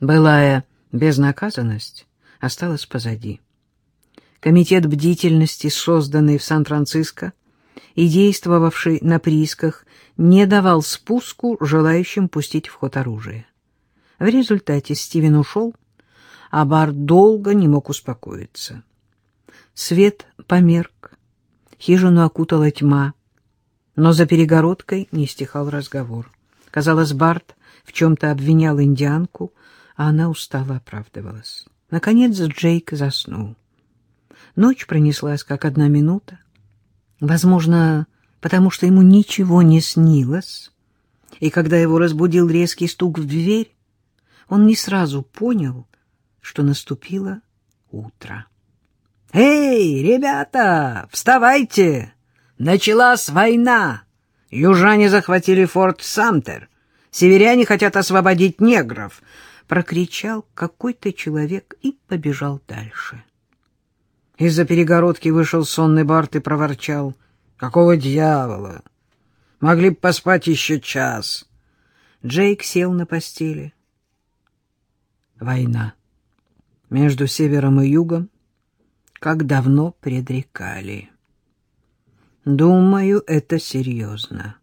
Былая безнаказанность осталась позади. Комитет бдительности, созданный в Сан-Франциско и действовавший на приисках, не давал спуску желающим пустить в ход оружие. В результате Стивен ушел, а Бар долго не мог успокоиться. Свет померк, хижину окутала тьма, но за перегородкой не стихал разговор. Казалось, Барт в чем-то обвинял индианку, а она устало оправдывалась. Наконец Джейк заснул. Ночь пронеслась, как одна минута. Возможно, потому что ему ничего не снилось, и когда его разбудил резкий стук в дверь, он не сразу понял, что наступило утро. «Эй, ребята, вставайте! Началась война! Южане захватили форт Самтер. Северяне хотят освободить негров!» Прокричал какой-то человек и побежал дальше. Из-за перегородки вышел сонный Барт и проворчал. «Какого дьявола? Могли бы поспать еще час». Джейк сел на постели. Война между севером и югом, как давно предрекали. Думаю, это серьезно.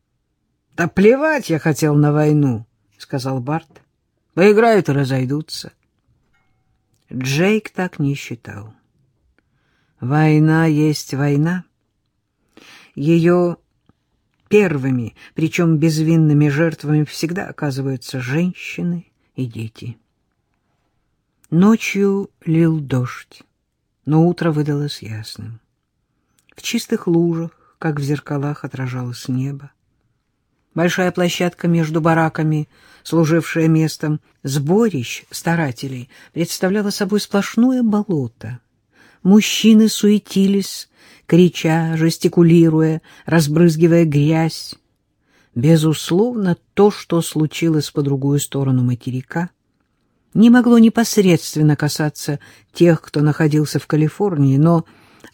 — Да плевать я хотел на войну, — сказал Барт. — Поиграют и разойдутся. Джейк так не считал. Война есть война. Ее первыми, причем безвинными жертвами всегда оказываются женщины и дети. Ночью лил дождь, но утро выдалось ясным. В чистых лужах, как в зеркалах, отражалось небо. Большая площадка между бараками, служившая местом сборищ старателей, представляла собой сплошное болото. Мужчины суетились, крича, жестикулируя, разбрызгивая грязь. Безусловно, то, что случилось по другую сторону материка — не могло непосредственно касаться тех, кто находился в Калифорнии, но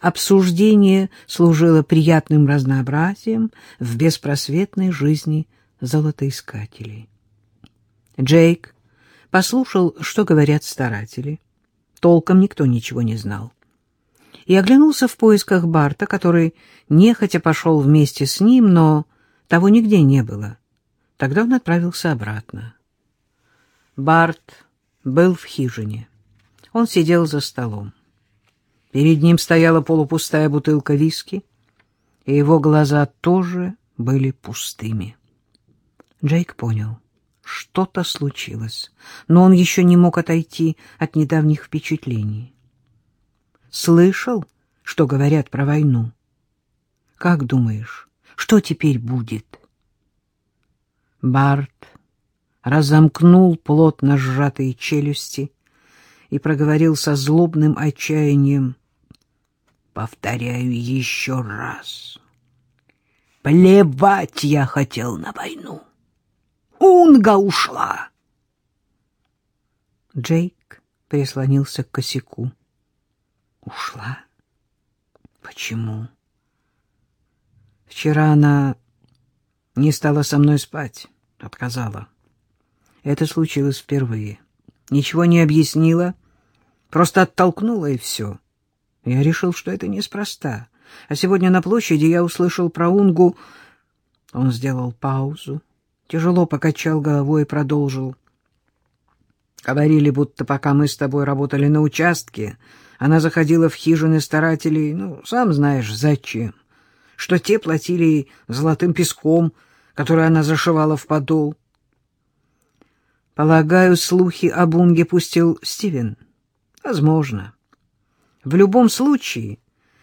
обсуждение служило приятным разнообразием в беспросветной жизни золотоискателей. Джейк послушал, что говорят старатели. Толком никто ничего не знал. И оглянулся в поисках Барта, который нехотя пошел вместе с ним, но того нигде не было. Тогда он отправился обратно. Барт был в хижине. Он сидел за столом. Перед ним стояла полупустая бутылка виски, и его глаза тоже были пустыми. Джейк понял, что-то случилось, но он еще не мог отойти от недавних впечатлений. Слышал, что говорят про войну? Как думаешь, что теперь будет? Барт разомкнул плотно сжатые челюсти и проговорил со злобным отчаянием. Повторяю еще раз. Плевать я хотел на войну. Унга ушла. Джейк прислонился к косяку. Ушла? Почему? Вчера она не стала со мной спать, отказала. Это случилось впервые. Ничего не объяснила, просто оттолкнула и все. Я решил, что это неспроста. А сегодня на площади я услышал про Унгу. Он сделал паузу, тяжело покачал головой и продолжил. Говорили, будто пока мы с тобой работали на участке, она заходила в хижины старателей, ну, сам знаешь, зачем. Что те платили золотым песком, который она зашивала в подол. Полагаю, слухи об Унге пустил Стивен. Возможно. В любом случае,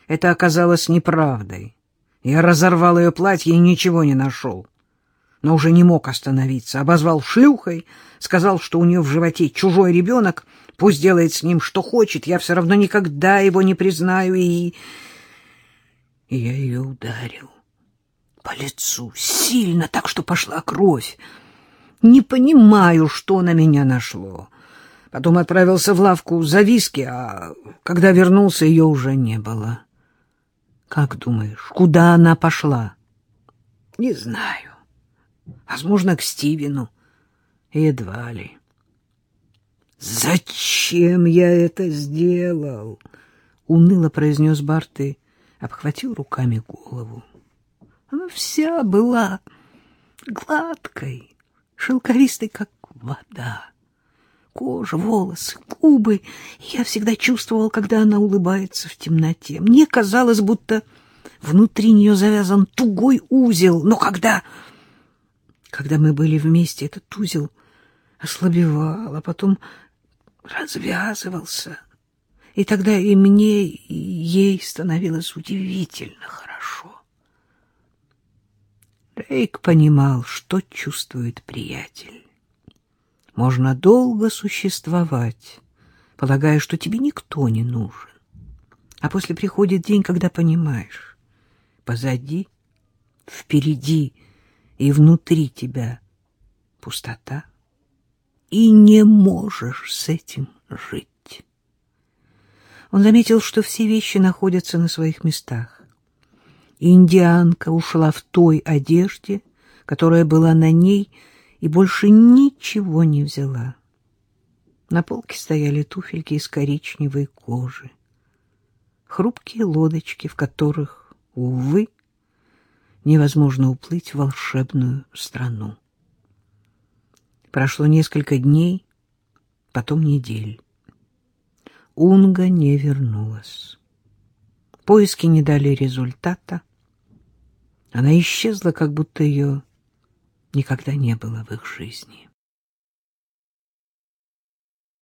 это оказалось неправдой. Я разорвал ее платье и ничего не нашел. Но уже не мог остановиться. Обозвал шлюхой, сказал, что у нее в животе чужой ребенок, пусть делает с ним что хочет, я все равно никогда его не признаю, и... И я ее ударил по лицу сильно, так что пошла кровь. Не понимаю, что на меня нашло. Потом отправился в лавку за виски, а когда вернулся, ее уже не было. Как думаешь, куда она пошла? Не знаю. Возможно, к Стивену. Едва ли. «Зачем я это сделал?» — уныло произнес Барт и обхватил руками голову. Она вся была гладкой, шелковистой, как вода. Кожа, волосы, губы. Я всегда чувствовал, когда она улыбается в темноте. Мне казалось, будто внутри нее завязан тугой узел. Но когда... Когда мы были вместе, этот узел ослабевал, а потом развязывался. И тогда и мне, и ей становилось удивительно хорошо. Рейк понимал, что чувствует приятель. Можно долго существовать, полагая, что тебе никто не нужен. А после приходит день, когда понимаешь, позади, впереди и внутри тебя пустота, и не можешь с этим жить. Он заметил, что все вещи находятся на своих местах. Индианка ушла в той одежде, которая была на ней, и больше ничего не взяла. На полке стояли туфельки из коричневой кожи, хрупкие лодочки, в которых, увы, невозможно уплыть в волшебную страну. Прошло несколько дней, потом недель. Унга не вернулась. Поиски не дали результата. Она исчезла, как будто ее никогда не было в их жизни.